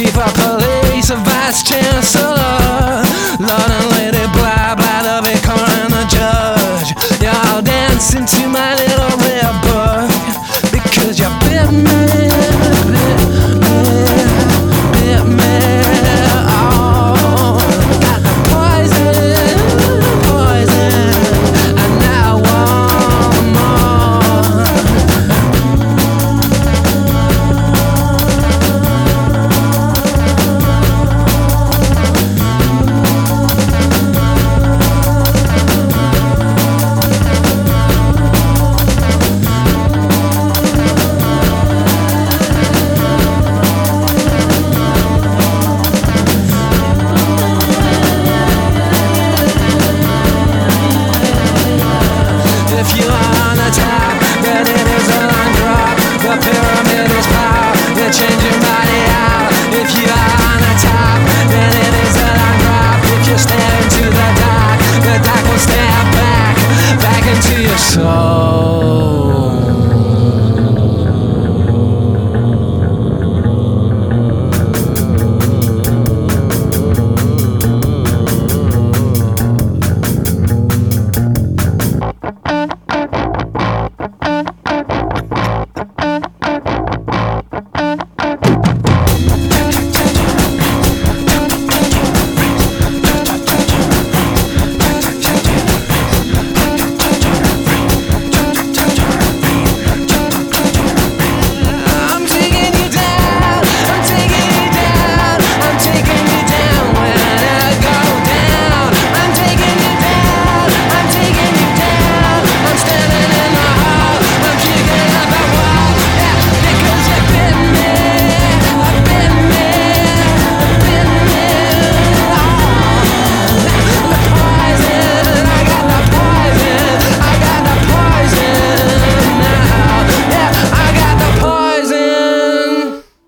Viva a soul.